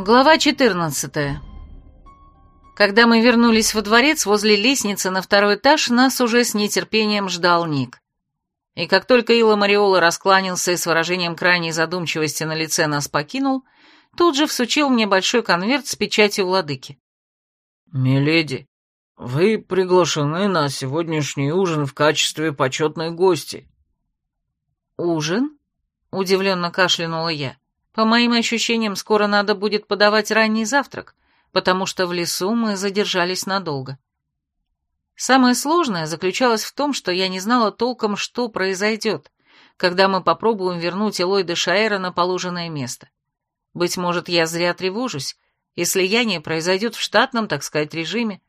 Глава 14. Когда мы вернулись во дворец, возле лестницы на второй этаж нас уже с нетерпением ждал Ник. И как только Ила Мариола раскланялся и с выражением крайней задумчивости на лице нас покинул, тут же всучил мне большой конверт с печатью владыки. «Миледи, вы приглашены на сегодняшний ужин в качестве почетной гости». «Ужин?» — удивленно кашлянула я. По моим ощущениям, скоро надо будет подавать ранний завтрак, потому что в лесу мы задержались надолго. Самое сложное заключалось в том, что я не знала толком, что произойдет, когда мы попробуем вернуть Элойда Шаэра на положенное место. Быть может, я зря тревожусь, и слияние произойдет в штатном, так сказать, режиме.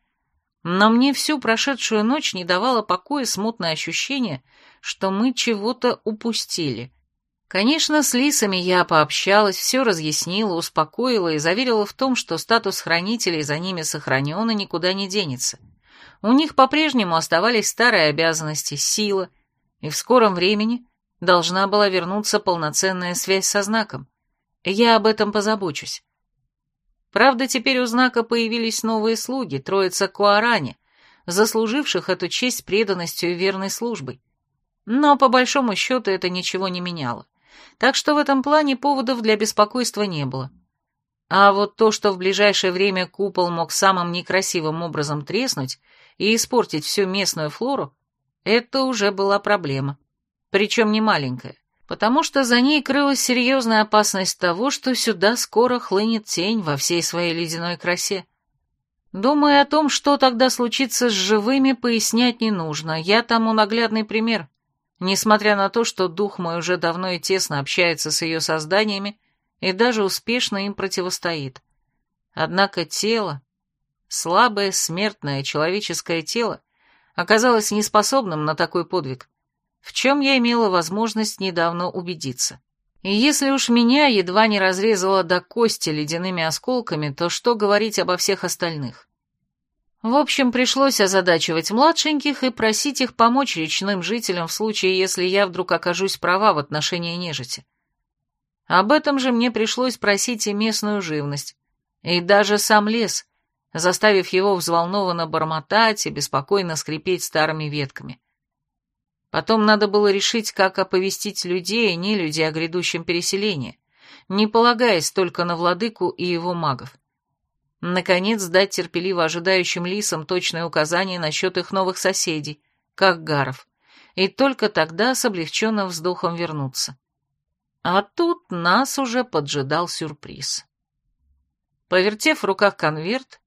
Но мне всю прошедшую ночь не давало покоя смутное ощущение, что мы чего-то упустили — Конечно, с лисами я пообщалась, все разъяснила, успокоила и заверила в том, что статус хранителей за ними сохранен и никуда не денется. У них по-прежнему оставались старые обязанности, сила, и в скором времени должна была вернуться полноценная связь со знаком. Я об этом позабочусь. Правда, теперь у знака появились новые слуги, троица Куарани, заслуживших эту честь преданностью и верной службой. Но, по большому счету, это ничего не меняло так что в этом плане поводов для беспокойства не было. А вот то, что в ближайшее время купол мог самым некрасивым образом треснуть и испортить всю местную флору, это уже была проблема. Причем не маленькая, потому что за ней крылась серьезная опасность того, что сюда скоро хлынет тень во всей своей ледяной красе. Думая о том, что тогда случится с живыми, пояснять не нужно, я тому наглядный пример — несмотря на то, что дух мой уже давно и тесно общается с ее созданиями и даже успешно им противостоит. Однако тело, слабое, смертное человеческое тело, оказалось неспособным на такой подвиг, в чем я имела возможность недавно убедиться. И если уж меня едва не разрезало до кости ледяными осколками, то что говорить обо всех остальных? В общем, пришлось озадачивать младшеньких и просить их помочь речным жителям в случае, если я вдруг окажусь права в отношении нежити. Об этом же мне пришлось просить и местную живность, и даже сам лес, заставив его взволнованно бормотать и беспокойно скрипеть старыми ветками. Потом надо было решить, как оповестить людей и не людей о грядущем переселении, не полагаясь только на владыку и его магов. Наконец, дать терпеливо ожидающим лисам точное указание насчет их новых соседей, как гаров, и только тогда с облегченным вздохом вернуться. А тут нас уже поджидал сюрприз. Повертев в руках конверт,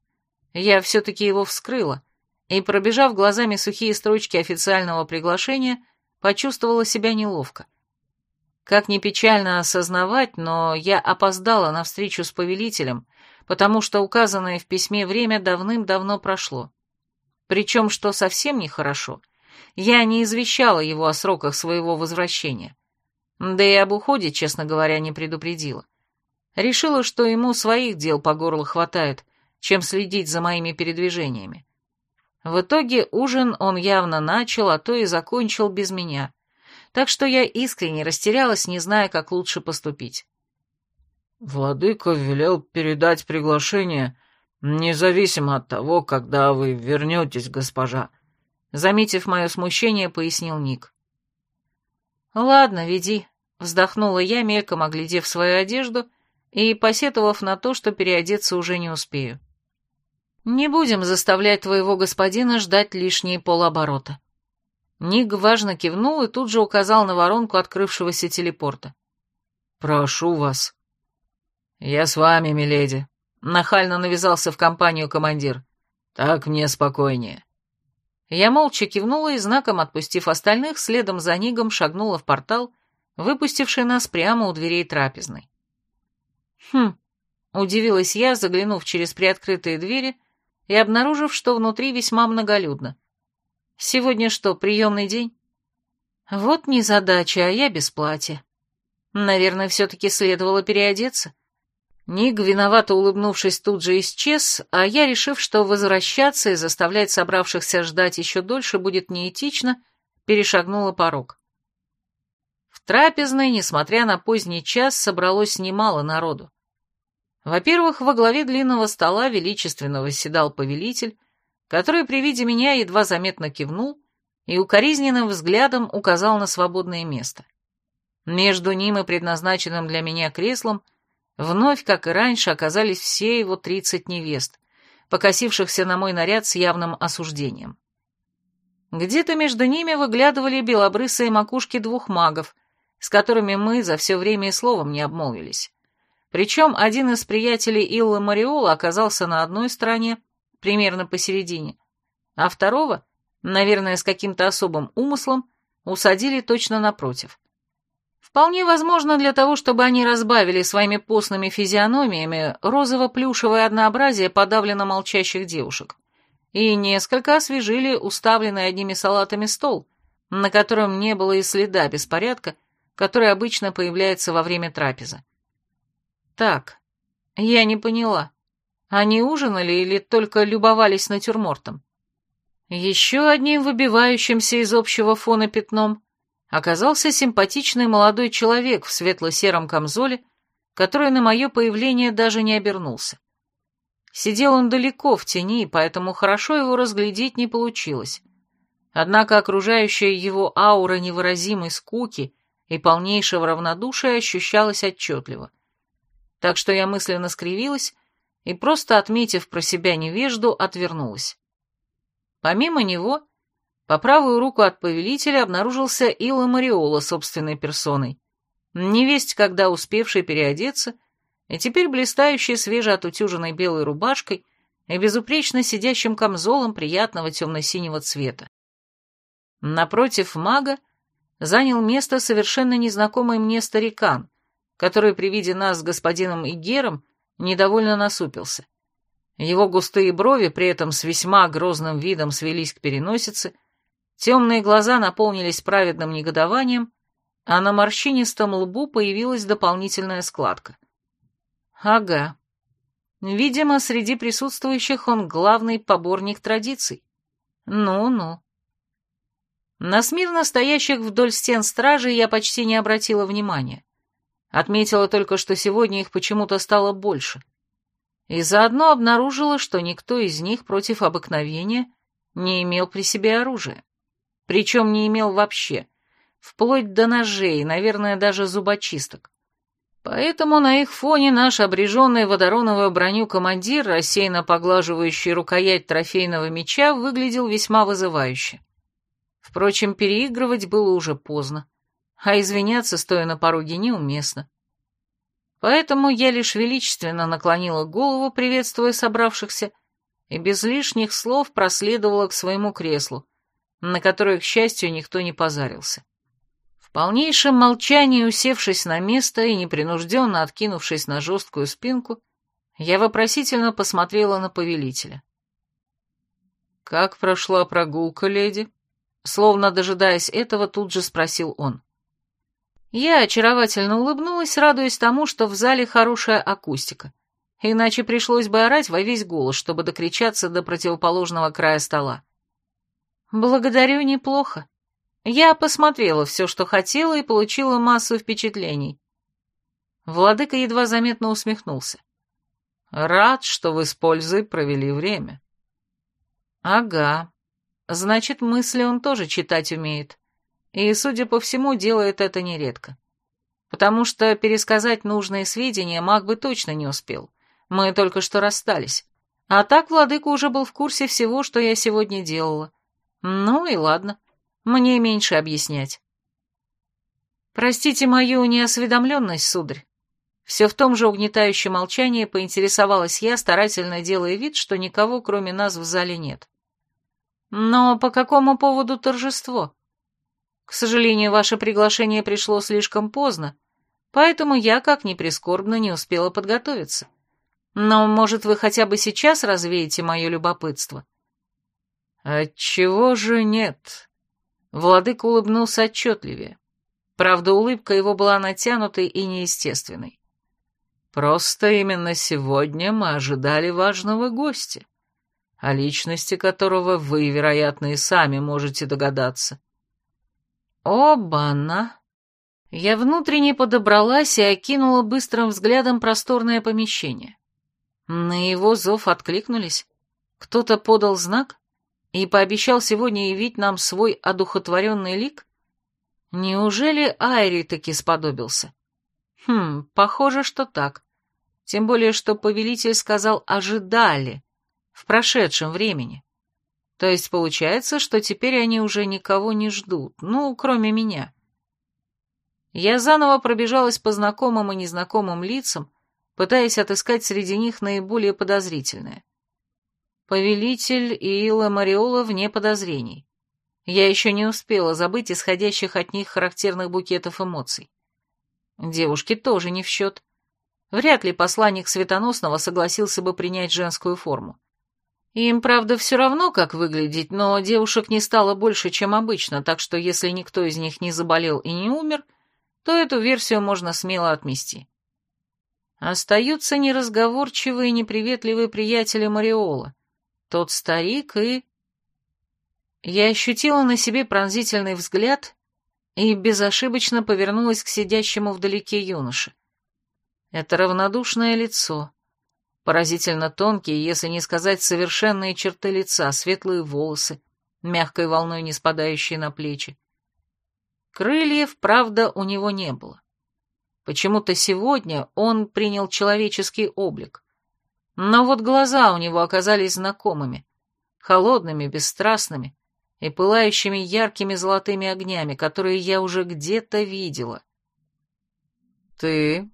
я все-таки его вскрыла и, пробежав глазами сухие строчки официального приглашения, почувствовала себя неловко. Как ни печально осознавать, но я опоздала на встречу с повелителем потому что указанное в письме время давным-давно прошло. Причем, что совсем нехорошо, я не извещала его о сроках своего возвращения. Да и об уходе, честно говоря, не предупредила. Решила, что ему своих дел по горло хватает, чем следить за моими передвижениями. В итоге ужин он явно начал, а то и закончил без меня, так что я искренне растерялась, не зная, как лучше поступить. «Владыка велел передать приглашение, независимо от того, когда вы вернетесь, госпожа», заметив мое смущение, пояснил Ник. «Ладно, веди», — вздохнула я, мельком оглядев свою одежду и посетовав на то, что переодеться уже не успею. «Не будем заставлять твоего господина ждать лишние полоборота». Ник важно кивнул и тут же указал на воронку открывшегося телепорта. «Прошу вас», «Я с вами, миледи», — нахально навязался в компанию командир. «Так мне спокойнее». Я молча кивнула и, знаком отпустив остальных, следом за Нигом шагнула в портал, выпустивший нас прямо у дверей трапезной. «Хм», — удивилась я, заглянув через приоткрытые двери и обнаружив, что внутри весьма многолюдно. «Сегодня что, приемный день?» «Вот незадача, а я без платья. Наверное, все-таки следовало переодеться». Ник, виновато улыбнувшись, тут же исчез, а я, решив, что возвращаться и заставлять собравшихся ждать еще дольше будет неэтично, перешагнула порог. В трапезной, несмотря на поздний час, собралось немало народу. Во-первых, во главе длинного стола величественно восседал повелитель, который при виде меня едва заметно кивнул и укоризненным взглядом указал на свободное место. Между ним и предназначенным для меня креслом вновь, как и раньше, оказались все его тридцать невест, покосившихся на мой наряд с явным осуждением. Где-то между ними выглядывали белобрысые макушки двух магов, с которыми мы за все время и словом не обмолвились. Причем один из приятелей Илла Мариола оказался на одной стороне, примерно посередине, а второго, наверное, с каким-то особым умыслом, усадили точно напротив. Вполне возможно для того, чтобы они разбавили своими постными физиономиями розово-плюшевое однообразие подавленно молчащих девушек и несколько освежили уставленный одними салатами стол, на котором не было и следа беспорядка, который обычно появляется во время трапезы. Так, я не поняла. Они ужинали или только любовались натюрмортом? Еще одним выбивающимся из общего фона пятном оказался симпатичный молодой человек в светло-сером камзоле, который на мое появление даже не обернулся. Сидел он далеко в тени, поэтому хорошо его разглядеть не получилось. Однако окружающая его аура невыразимой скуки и полнейшего равнодушия ощущалась отчетливо. Так что я мысленно скривилась и, просто отметив про себя невежду, отвернулась. Помимо него, по правую руку от повелителя обнаружился Илла Мариола собственной персоной, невесть, когда успевший переодеться, и теперь блистающий свежеотутюженной белой рубашкой и безупречно сидящим камзолом приятного темно-синего цвета. Напротив мага занял место совершенно незнакомый мне старикан, который при виде нас с господином Игером недовольно насупился. Его густые брови при этом с весьма грозным видом свелись к переносице, темные глаза наполнились праведным негодованием, а на морщинистом лбу появилась дополнительная складка. Ага. Видимо, среди присутствующих он главный поборник традиций. Ну-ну. На смирно стоящих вдоль стен стражей я почти не обратила внимания. Отметила только, что сегодня их почему-то стало больше и заодно обнаружила, что никто из них против обыкновения не имел при себе оружия. Причем не имел вообще, вплоть до ножей наверное, даже зубочисток. Поэтому на их фоне наш обреженный водороновую броню командир, рассеянно поглаживающий рукоять трофейного меча, выглядел весьма вызывающе. Впрочем, переигрывать было уже поздно, а извиняться, стоя на пороге, неуместно. Поэтому я лишь величественно наклонила голову, приветствуя собравшихся, и без лишних слов проследовала к своему креслу, на которое, к счастью, никто не позарился. В полнейшем молчании, усевшись на место и непринужденно откинувшись на жесткую спинку, я вопросительно посмотрела на повелителя. «Как прошла прогулка, леди?» Словно дожидаясь этого, тут же спросил он. Я очаровательно улыбнулась, радуясь тому, что в зале хорошая акустика. Иначе пришлось бы орать во весь голос, чтобы докричаться до противоположного края стола. Благодарю неплохо. Я посмотрела все, что хотела, и получила массу впечатлений. Владыка едва заметно усмехнулся. Рад, что вы с пользой провели время. Ага. Значит, мысли он тоже читать умеет и, судя по всему, делает это нередко. Потому что пересказать нужные сведения маг бы точно не успел. Мы только что расстались. А так владыка уже был в курсе всего, что я сегодня делала. Ну и ладно, мне меньше объяснять. Простите мою неосведомленность, сударь. Все в том же угнетающем молчании поинтересовалась я, старательно делая вид, что никого, кроме нас, в зале нет. Но по какому поводу торжество? К сожалению, ваше приглашение пришло слишком поздно, поэтому я, как ни прискорбно, не успела подготовиться. Но, может, вы хотя бы сейчас развеете мое любопытство?» «Отчего же нет?» Владыка улыбнулся отчетливее. Правда, улыбка его была натянутой и неестественной. «Просто именно сегодня мы ожидали важного гостя, о личности которого вы, вероятно, и сами можете догадаться». «Оба-на!» Я внутренне подобралась и окинула быстрым взглядом просторное помещение. На его зов откликнулись. Кто-то подал знак и пообещал сегодня явить нам свой одухотворенный лик? Неужели Айри таки сподобился? Хм, похоже, что так. Тем более, что повелитель сказал «ожидали» в прошедшем времени. То есть получается, что теперь они уже никого не ждут, ну, кроме меня. Я заново пробежалась по знакомым и незнакомым лицам, пытаясь отыскать среди них наиболее подозрительное. Повелитель и Илла Мариола вне подозрений. Я еще не успела забыть исходящих от них характерных букетов эмоций. Девушки тоже не в счет. Вряд ли посланник Светоносного согласился бы принять женскую форму. Им, правда, все равно, как выглядеть, но девушек не стало больше, чем обычно, так что если никто из них не заболел и не умер, то эту версию можно смело отмести. Остаются неразговорчивые и неприветливые приятели Мариола, тот старик и... Я ощутила на себе пронзительный взгляд и безошибочно повернулась к сидящему вдалеке юноше. Это равнодушное лицо, Поразительно тонкие, если не сказать совершенные черты лица, светлые волосы, мягкой волной не спадающие на плечи. Крыльев, правда, у него не было. Почему-то сегодня он принял человеческий облик. Но вот глаза у него оказались знакомыми, холодными, бесстрастными и пылающими яркими золотыми огнями, которые я уже где-то видела. «Ты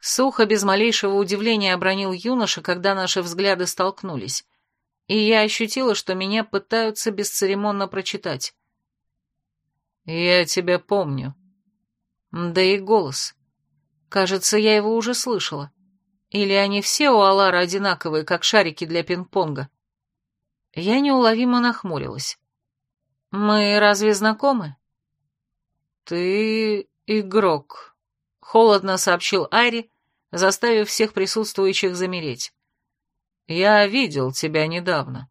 Сухо, без малейшего удивления обронил юноша, когда наши взгляды столкнулись, и я ощутила, что меня пытаются бесцеремонно прочитать. «Я тебя помню». Да и голос. Кажется, я его уже слышала. Или они все у Алара одинаковые, как шарики для пинг-понга? Я неуловимо нахмурилась. «Мы разве знакомы?» «Ты игрок», холодно сообщил Айри, заставив всех присутствующих замереть. «Я видел тебя недавно.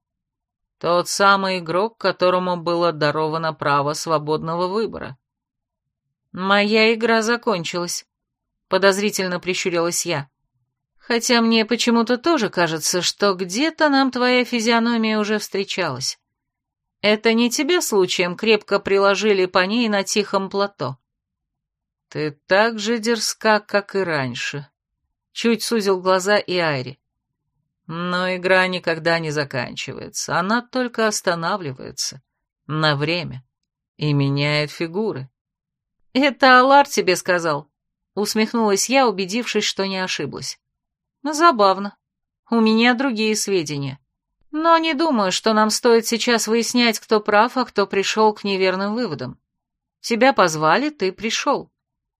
Тот самый игрок, которому было даровано право свободного выбора». «Моя игра закончилась», — подозрительно прищурилась я. «Хотя мне почему-то тоже кажется, что где-то нам твоя физиономия уже встречалась. Это не тебя случаем крепко приложили по ней на тихом плато?» «Ты так же дерзка, как и раньше», — чуть сузил глаза и Айри. «Но игра никогда не заканчивается, она только останавливается на время и меняет фигуры». «Это Алар тебе сказал», — усмехнулась я, убедившись, что не ошиблась. «Забавно. У меня другие сведения. Но не думаю, что нам стоит сейчас выяснять, кто прав, а кто пришел к неверным выводам. Тебя позвали, ты пришел.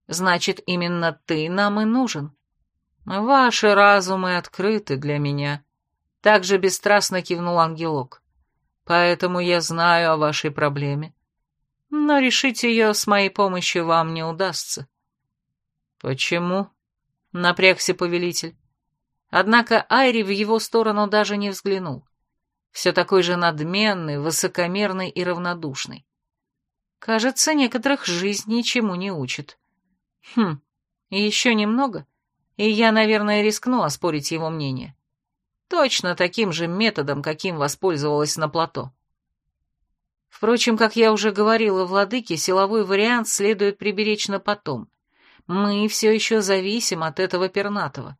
Значит, именно ты нам и нужен. Ваши разумы открыты для меня. Так же бесстрастно кивнул ангелок. Поэтому я знаю о вашей проблеме. Но решить ее с моей помощью вам не удастся. Почему? Напрягся повелитель. Однако Айри в его сторону даже не взглянул. Все такой же надменный, высокомерный и равнодушный. Кажется, некоторых жизнь ничему не учит. Хм, еще немного, и я, наверное, рискну оспорить его мнение. Точно таким же методом, каким воспользовалась на плато. Впрочем, как я уже говорила владыке, силовой вариант следует приберечь на потом. Мы все еще зависим от этого пернатого.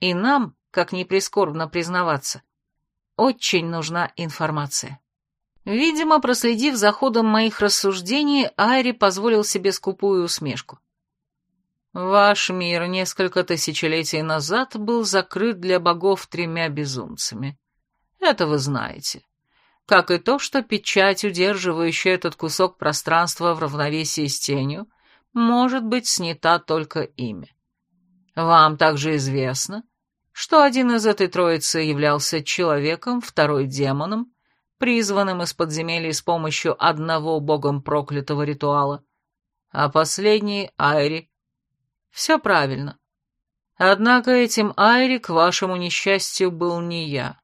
И нам, как ни прискорбно признаваться, очень нужна информация. Видимо, проследив за ходом моих рассуждений, Айри позволил себе скупую усмешку. Ваш мир несколько тысячелетий назад был закрыт для богов тремя безумцами. Это вы знаете. Как и то, что печать, удерживающая этот кусок пространства в равновесии с тенью, может быть снята только ими. Вам также известно, что один из этой троицы являлся человеком, второй — демоном, призванным из подземелья с помощью одного богом проклятого ритуала, а последний — Айри, все правильно. Однако этим Айри, к вашему несчастью, был не я.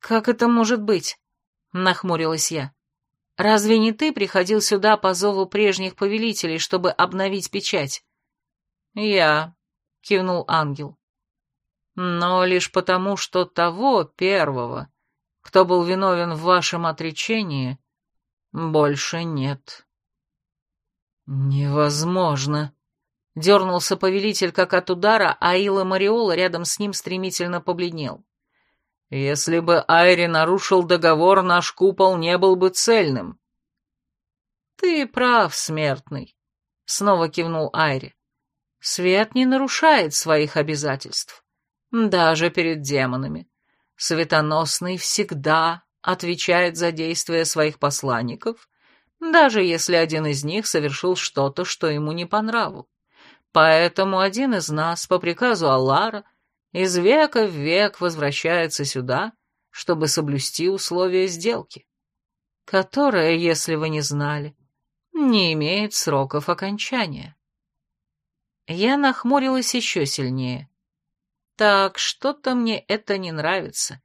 Как это может быть? Нахмурилась я. разве не ты приходил сюда по зову прежних повелителей, чтобы обновить печать?» «Я», — кивнул ангел. «Но лишь потому, что того первого, кто был виновен в вашем отречении, больше нет». «Невозможно!» — дернулся повелитель как от удара, а Ила Мариола рядом с ним стремительно побледнел. «Если бы Айри нарушил договор, наш купол не был бы цельным». «Ты прав, смертный», — снова кивнул Айри. «Свет не нарушает своих обязательств, даже перед демонами. Светоносный всегда отвечает за действия своих посланников даже если один из них совершил что-то, что ему не по нраву. Поэтому один из нас, по приказу Аллара, из века в век возвращается сюда, чтобы соблюсти условия сделки, которая, если вы не знали, не имеет сроков окончания. Я нахмурилась еще сильнее. Так, что-то мне это не нравится.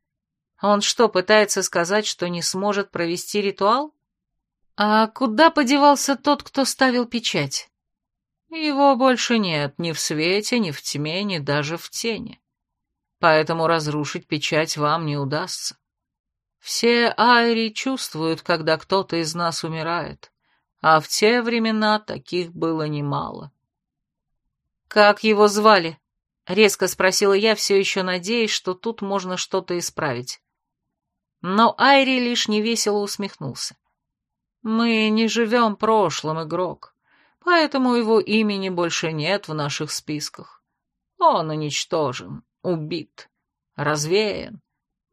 Он что, пытается сказать, что не сможет провести ритуал? «А куда подевался тот, кто ставил печать?» «Его больше нет ни в свете, ни в тьме, ни даже в тени. Поэтому разрушить печать вам не удастся. Все айри чувствуют, когда кто-то из нас умирает, а в те времена таких было немало». «Как его звали?» — резко спросила я, все еще надеясь, что тут можно что-то исправить. Но Айри лишь невесело усмехнулся. Мы не живем прошлым, игрок, поэтому его имени больше нет в наших списках. Он уничтожен, убит, развеян,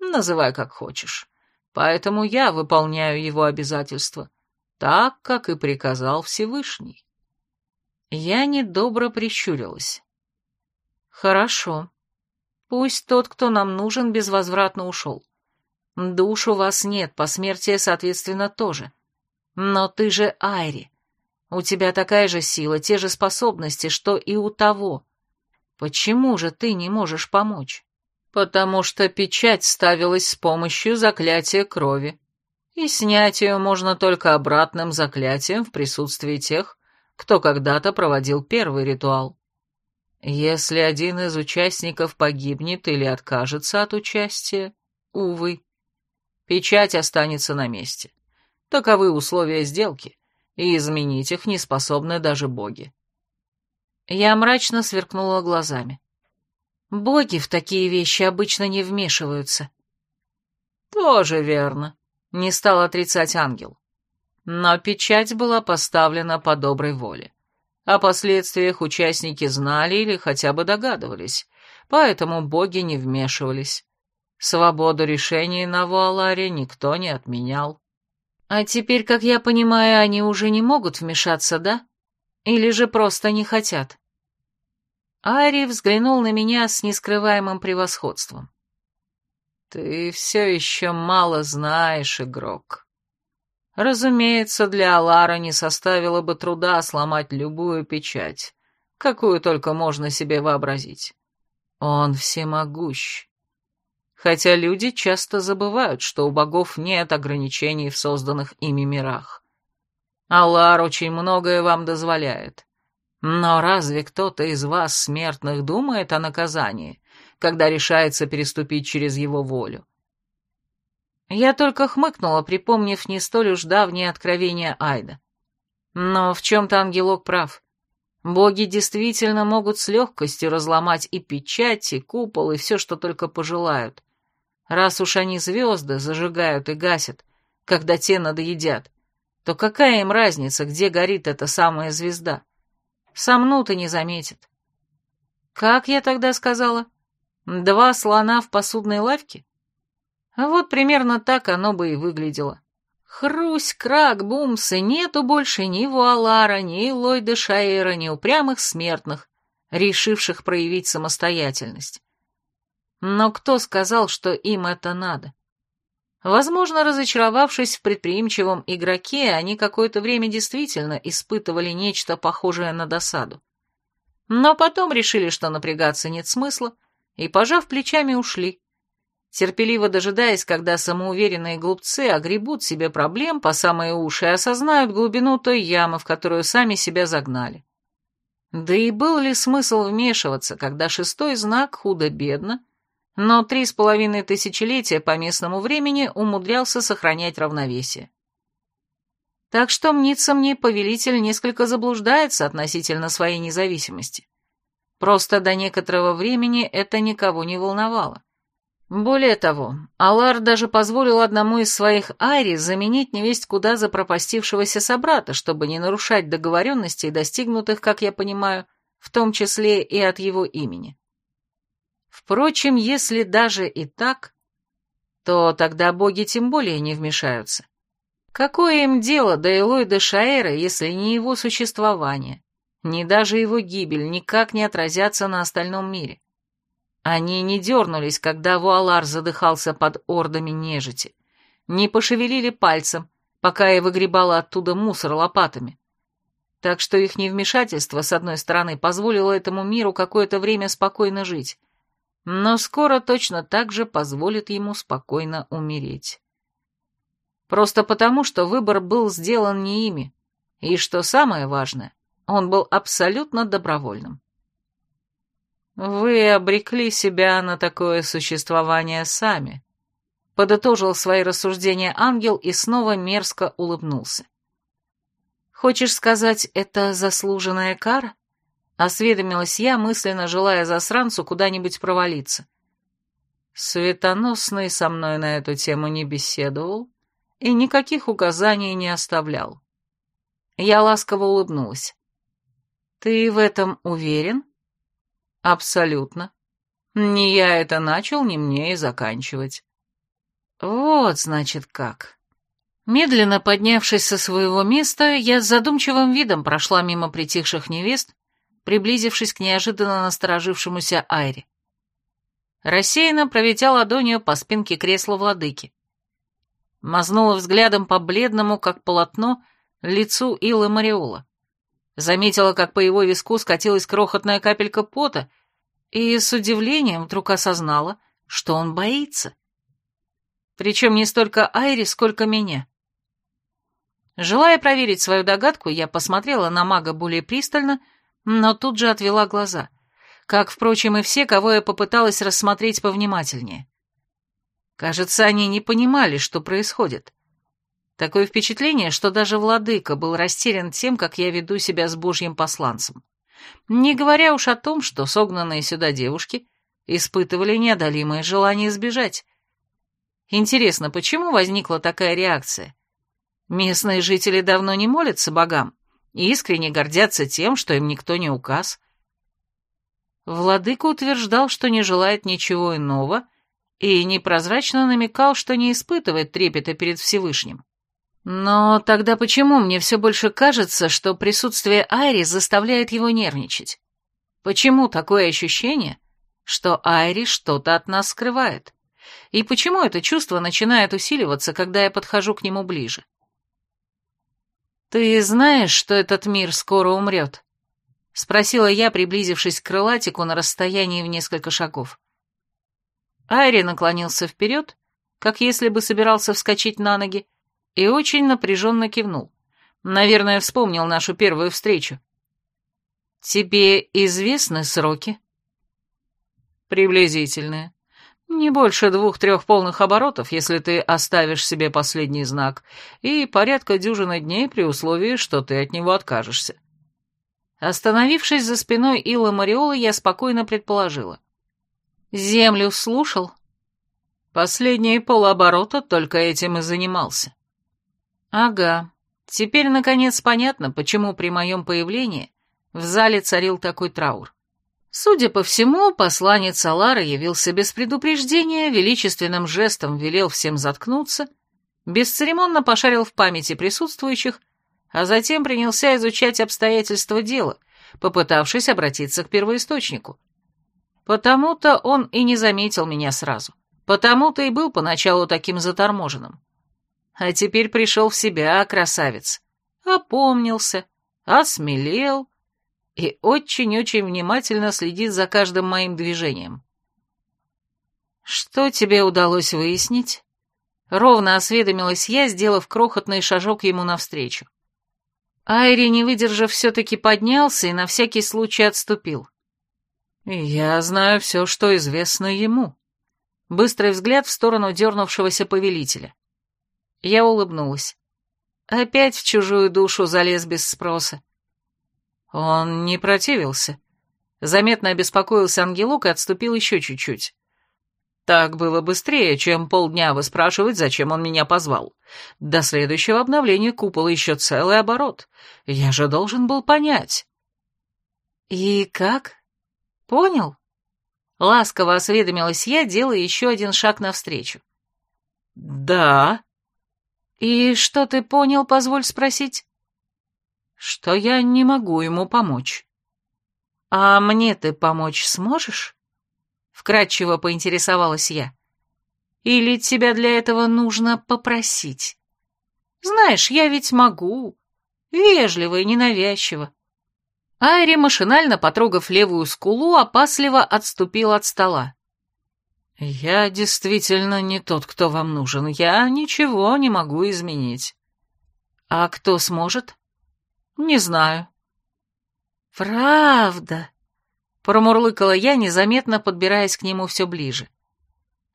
называй как хочешь. Поэтому я выполняю его обязательства, так, как и приказал Всевышний. Я недобро прищурилась. Хорошо. Пусть тот, кто нам нужен, безвозвратно ушел. Душ у вас нет, посмертие, соответственно, тоже. Но ты же Айри. У тебя такая же сила, те же способности, что и у того. Почему же ты не можешь помочь? Потому что печать ставилась с помощью заклятия крови. И снять ее можно только обратным заклятием в присутствии тех, кто когда-то проводил первый ритуал. Если один из участников погибнет или откажется от участия, увы, печать останется на месте. Таковы условия сделки, и изменить их не способны даже боги. Я мрачно сверкнула глазами. Боги в такие вещи обычно не вмешиваются. Тоже верно, не стал отрицать ангел. Но печать была поставлена по доброй воле. О последствиях участники знали или хотя бы догадывались, поэтому боги не вмешивались. Свободу решений на Вуаларе никто не отменял. А теперь, как я понимаю, они уже не могут вмешаться, да? Или же просто не хотят? Ари взглянул на меня с нескрываемым превосходством. «Ты все еще мало знаешь, игрок. Разумеется, для Алара не составило бы труда сломать любую печать, какую только можно себе вообразить. Он всемогущ хотя люди часто забывают, что у богов нет ограничений в созданных ими мирах. Аллар очень многое вам дозволяет. Но разве кто-то из вас, смертных, думает о наказании, когда решается переступить через его волю? Я только хмыкнула, припомнив не столь уж давнее откровение Айда. Но в чем-то ангелок прав. Боги действительно могут с легкостью разломать и печать, и купол, и все, что только пожелают. Раз уж они звезды зажигают и гасят, когда те надоедят, то какая им разница, где горит эта самая звезда? Сомнут и не заметят. Как я тогда сказала? Два слона в посудной лавке? А вот примерно так оно бы и выглядело. Хрусь, крак, бумс, и нету больше ни Вуалара, ни Ллойда Шаэра, ни упрямых смертных, решивших проявить самостоятельность. Но кто сказал, что им это надо? Возможно, разочаровавшись в предприимчивом игроке, они какое-то время действительно испытывали нечто похожее на досаду. Но потом решили, что напрягаться нет смысла, и, пожав плечами, ушли. Терпеливо дожидаясь, когда самоуверенные глупцы огребут себе проблем по самые уши и осознают глубину той ямы, в которую сами себя загнали. Да и был ли смысл вмешиваться, когда шестой знак худо-бедно, но три с половиной тысячелетия по местному времени умудрялся сохранять равновесие? Так что, мнится мне, повелитель несколько заблуждается относительно своей независимости. Просто до некоторого времени это никого не волновало. Более того, Алар даже позволил одному из своих Айри заменить невесть куда запропастившегося собрата, чтобы не нарушать договоренностей, достигнутых, как я понимаю, в том числе и от его имени. Впрочем, если даже и так, то тогда боги тем более не вмешаются. Какое им дело до Элойда Шаэра, если не его существование, ни даже его гибель никак не отразятся на остальном мире? Они не дернулись, когда Вуалар задыхался под ордами нежити, не пошевелили пальцем, пока я выгребала оттуда мусор лопатами. Так что их невмешательство, с одной стороны, позволило этому миру какое-то время спокойно жить, но скоро точно так же позволит ему спокойно умереть. Просто потому, что выбор был сделан не ими, и, что самое важное, он был абсолютно добровольным. «Вы обрекли себя на такое существование сами», — подытожил свои рассуждения ангел и снова мерзко улыбнулся. «Хочешь сказать, это заслуженная кара?» — осведомилась я, мысленно желая засранцу куда-нибудь провалиться. Светоносный со мной на эту тему не беседовал и никаких указаний не оставлял. Я ласково улыбнулась. «Ты в этом уверен?» Абсолютно. Не я это начал, не мне и заканчивать. Вот, значит, как. Медленно поднявшись со своего места, я с задумчивым видом прошла мимо притихших невест, приблизившись к неожиданно насторожившемуся Айре. Рассеянно проведя ладонью по спинке кресла владыки. Мазнула взглядом по бледному, как полотно, лицу Илы Мариола. Заметила, как по его виску скатилась крохотная капелька пота, и с удивлением вдруг осознала, что он боится. Причем не столько Айри, сколько меня. Желая проверить свою догадку, я посмотрела на мага более пристально, но тут же отвела глаза, как, впрочем, и все, кого я попыталась рассмотреть повнимательнее. Кажется, они не понимали, что происходит. Такое впечатление, что даже владыка был растерян тем, как я веду себя с божьим посланцем. Не говоря уж о том, что согнанные сюда девушки испытывали неодолимое желание сбежать. Интересно, почему возникла такая реакция? Местные жители давно не молятся богам и искренне гордятся тем, что им никто не указ. Владыка утверждал, что не желает ничего иного, и непрозрачно намекал, что не испытывает трепета перед Всевышним. Но тогда почему мне все больше кажется, что присутствие Айри заставляет его нервничать? Почему такое ощущение, что Айри что-то от нас скрывает? И почему это чувство начинает усиливаться, когда я подхожу к нему ближе? «Ты знаешь, что этот мир скоро умрет?» — спросила я, приблизившись к крылатику на расстоянии в несколько шагов. Айри наклонился вперед, как если бы собирался вскочить на ноги, и очень напряженно кивнул. Наверное, вспомнил нашу первую встречу. «Тебе известны сроки?» «Приблизительные. Не больше двух-трех полных оборотов, если ты оставишь себе последний знак, и порядка дюжины дней при условии, что ты от него откажешься». Остановившись за спиной Илла Мариолы, я спокойно предположила. «Землю слушал?» Последние полоборота только этим и занимался. Ага, теперь наконец понятно, почему при моем появлении в зале царил такой траур. Судя по всему, посланец Алара явился без предупреждения, величественным жестом велел всем заткнуться, бесцеремонно пошарил в памяти присутствующих, а затем принялся изучать обстоятельства дела, попытавшись обратиться к первоисточнику. Потому-то он и не заметил меня сразу. Потому-то и был поначалу таким заторможенным. А теперь пришел в себя, красавец. Опомнился, осмелел и очень-очень внимательно следит за каждым моим движением. «Что тебе удалось выяснить?» Ровно осведомилась я, сделав крохотный шажок ему навстречу. Айри, не выдержав, все-таки поднялся и на всякий случай отступил. «Я знаю все, что известно ему». Быстрый взгляд в сторону дернувшегося повелителя. Я улыбнулась. Опять в чужую душу залез без спроса. Он не противился. Заметно обеспокоился ангелок и отступил еще чуть-чуть. Так было быстрее, чем полдня выспрашивать, зачем он меня позвал. До следующего обновления купола еще целый оборот. Я же должен был понять. «И как? Понял?» Ласково осведомилась я, делая еще один шаг навстречу. «Да». «И что ты понял, позволь спросить?» «Что я не могу ему помочь». «А мне ты помочь сможешь?» Вкратчиво поинтересовалась я. «Или тебя для этого нужно попросить? Знаешь, я ведь могу. Вежливо и ненавязчиво. Айри, машинально потрогав левую скулу, опасливо отступил от стола. «Я действительно не тот, кто вам нужен. Я ничего не могу изменить». «А кто сможет?» «Не знаю». «Правда?» — промурлыкала я, незаметно подбираясь к нему все ближе.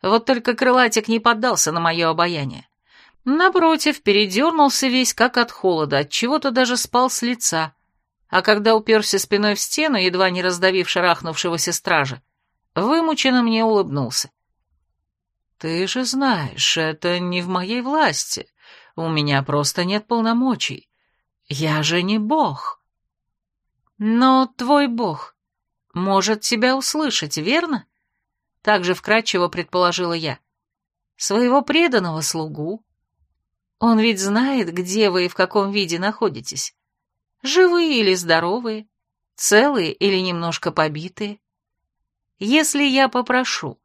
Вот только крылатик не поддался на мое обаяние. Напротив, передернулся весь, как от холода, от чего-то даже спал с лица, а когда уперся спиной в стену, едва не раздавив шарахнувшегося стража, вымученно мне улыбнулся. «Ты же знаешь, это не в моей власти. У меня просто нет полномочий. Я же не бог». «Но твой бог может тебя услышать, верно?» Также вкратчиво предположила я. «Своего преданного слугу. Он ведь знает, где вы и в каком виде находитесь. Живые или здоровые, целые или немножко побитые. Если я попрошу,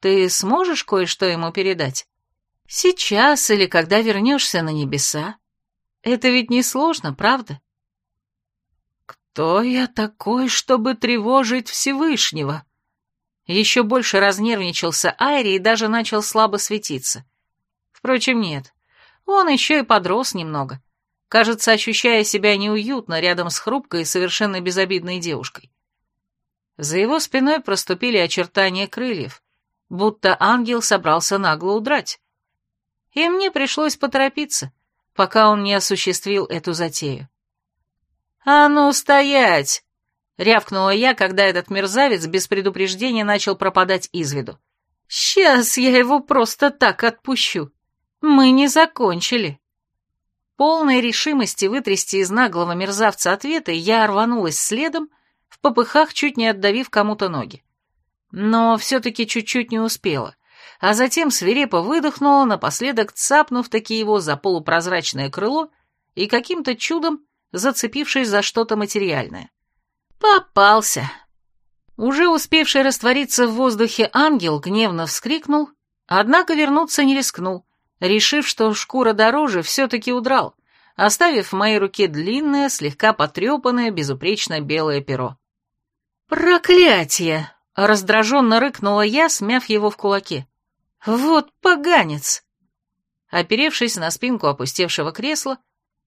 ты сможешь кое-что ему передать? Сейчас или когда вернешься на небеса? Это ведь несложно, правда? Кто я такой, чтобы тревожить Всевышнего? Еще больше разнервничался Айри и даже начал слабо светиться. Впрочем, нет, он еще и подрос немного кажется, ощущая себя неуютно рядом с хрупкой и совершенно безобидной девушкой. За его спиной проступили очертания крыльев, будто ангел собрался нагло удрать. И мне пришлось поторопиться, пока он не осуществил эту затею. «А ну, стоять!» — рявкнула я, когда этот мерзавец без предупреждения начал пропадать из виду. «Сейчас я его просто так отпущу. Мы не закончили». Полной решимости вытрясти из наглого мерзавца ответы, я рванулась следом, в попыхах чуть не отдавив кому-то ноги. Но все-таки чуть-чуть не успела, а затем свирепо выдохнула, напоследок цапнув таки его за полупрозрачное крыло и каким-то чудом зацепившись за что-то материальное. Попался. Уже успевший раствориться в воздухе ангел гневно вскрикнул, однако вернуться не рискнул, решив, что шкура дороже, все-таки удрал, оставив в моей руке длинное, слегка потрепанное, безупречно белое перо. «Проклятие!» — раздраженно рыкнула я, смяв его в кулаке. «Вот поганец!» Оперевшись на спинку опустевшего кресла,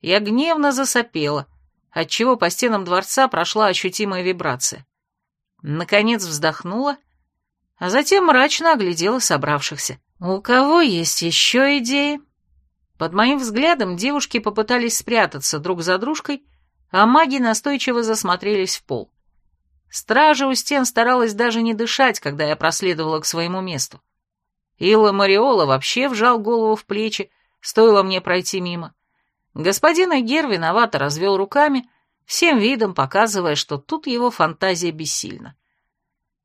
я гневно засопела, отчего по стенам дворца прошла ощутимая вибрация. Наконец вздохнула, а затем мрачно оглядела собравшихся. «У кого есть еще идеи?» Под моим взглядом девушки попытались спрятаться друг за дружкой, а маги настойчиво засмотрелись в пол. Стража у стен старалась даже не дышать, когда я проследовала к своему месту. Илла Мариола вообще вжал голову в плечи, стоило мне пройти мимо. Господин Эгер виновато развел руками, всем видом показывая, что тут его фантазия бессильна.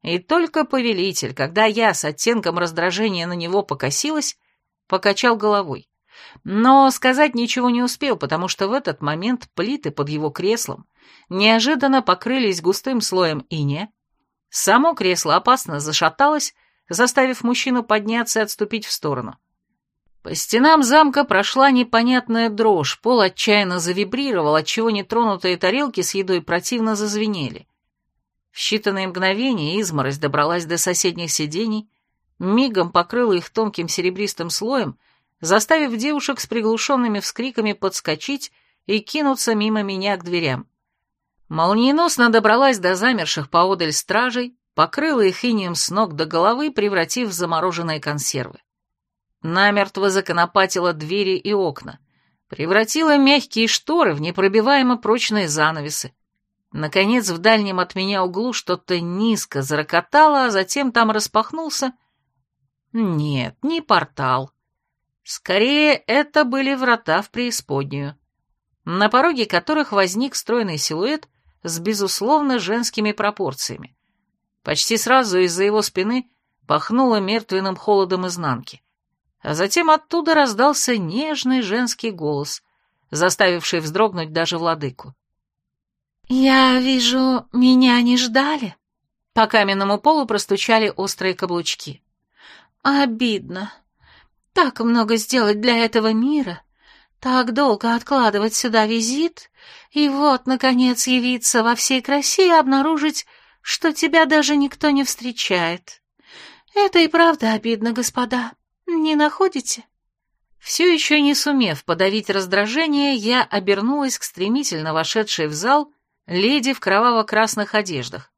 И только повелитель, когда я с оттенком раздражения на него покосилась, покачал головой. Но сказать ничего не успел, потому что в этот момент плиты под его креслом неожиданно покрылись густым слоем ине, само кресло опасно зашаталось, заставив мужчину подняться и отступить в сторону. По стенам замка прошла непонятная дрожь, пол отчаянно завибрировал, отчего нетронутые тарелки с едой противно зазвенели. В считанные мгновения изморозь добралась до соседних сидений, мигом покрыла их тонким серебристым слоем, заставив девушек с приглушенными вскриками подскочить и кинуться мимо меня к дверям. Молниеносно добралась до замерших поодаль стражей, покрыла их инием с ног до головы, превратив в замороженные консервы. Намертво законопатила двери и окна, превратила мягкие шторы в непробиваемо прочные занавесы. Наконец, в дальнем от меня углу что-то низко зарокотало, а затем там распахнулся... Нет, не портал. Скорее, это были врата в преисподнюю, на пороге которых возник стройный силуэт с, безусловно, женскими пропорциями. Почти сразу из-за его спины пахнуло мертвенным холодом изнанки а затем оттуда раздался нежный женский голос, заставивший вздрогнуть даже владыку. «Я вижу, меня не ждали?» По каменному полу простучали острые каблучки. «Обидно. Так много сделать для этого мира, так долго откладывать сюда визит, и вот, наконец, явиться во всей красе и обнаружить, что тебя даже никто не встречает. Это и правда обидно, господа». Не находите? Все еще не сумев подавить раздражение, я обернулась к стремительно вошедшей в зал леди в кроваво-красных одеждах,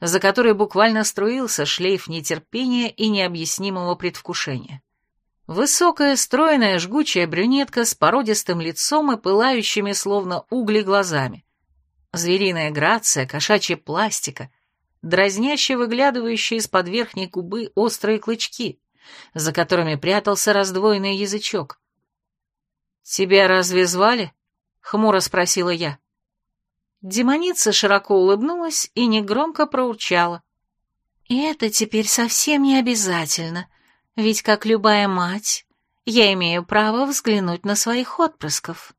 за которой буквально струился шлейф нетерпения и необъяснимого предвкушения. Высокая, стройная, жгучая брюнетка с породистым лицом и пылающими словно угли глазами. Звериная грация, кошачья пластика, дразняще выглядывающие из-под верхней губы острые клычки, за которыми прятался раздвоенный язычок. «Тебя разве звали?» — хмуро спросила я. Демоница широко улыбнулась и негромко проурчала. «И это теперь совсем не обязательно, ведь, как любая мать, я имею право взглянуть на своих отпрысков».